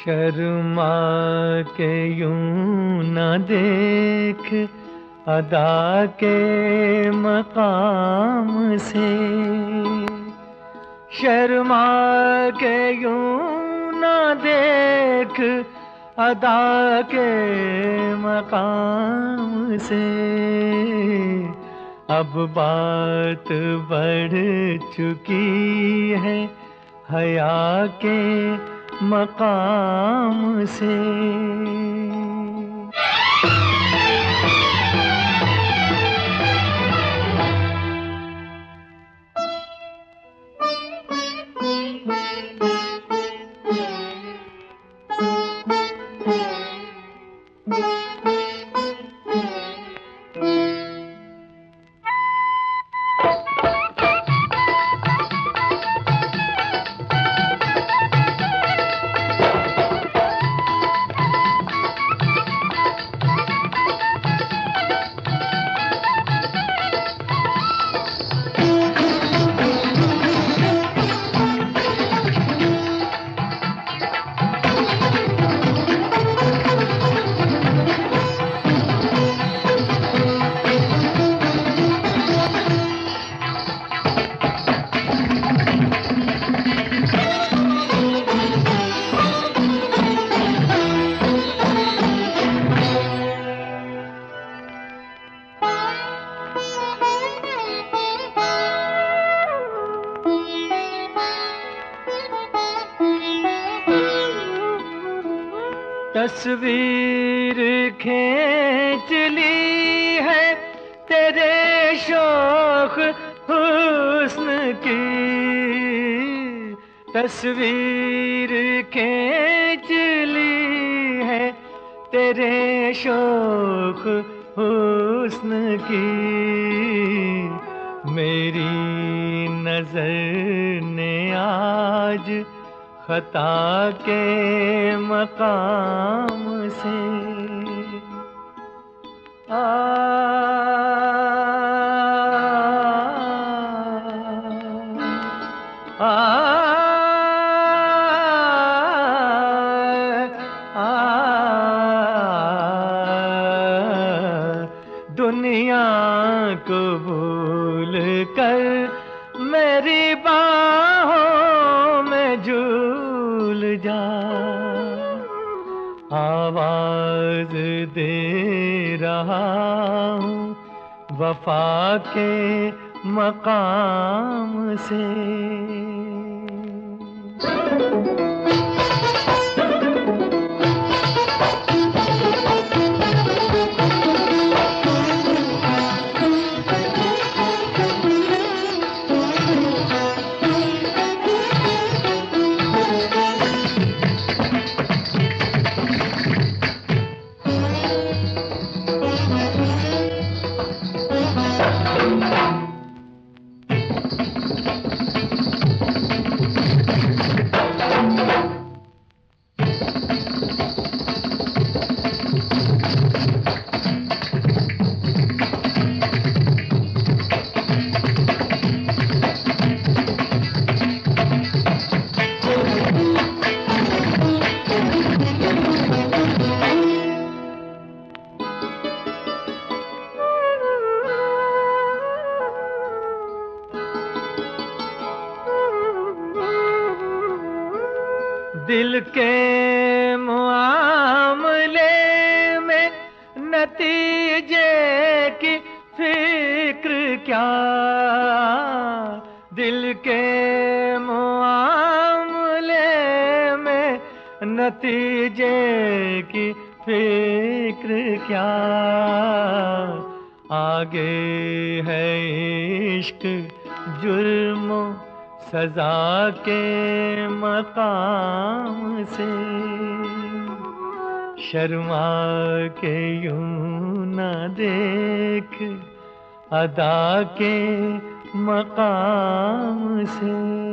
शर्मा के यूँ न देख, अदा के मकाम से। शर्मा के यूँ न देख, अदा के मकाम से। अब बात बढ़ चुकी है हया के मकाम से। तस्वीर खींच ली है तेरे शोख हुस्न की। तस्वीर खींच ली है तेरे शोख हुस्न की। मेरी नज़र ने आज खता के मकाम से। आ, दुनिया को भूल कर मेरी बाहों आवाज़ दे रहा हूँ। वफा के मकाम से। दिल के मुआमले में नतीजे की फ़िक्र क्या? दिल के मुआमले में नतीजे की फ़िक्र क्या? आगे है इश्क, जुर्मों सजा के मकाम से शर्मा के यूँ न देख अदा के मकाम से।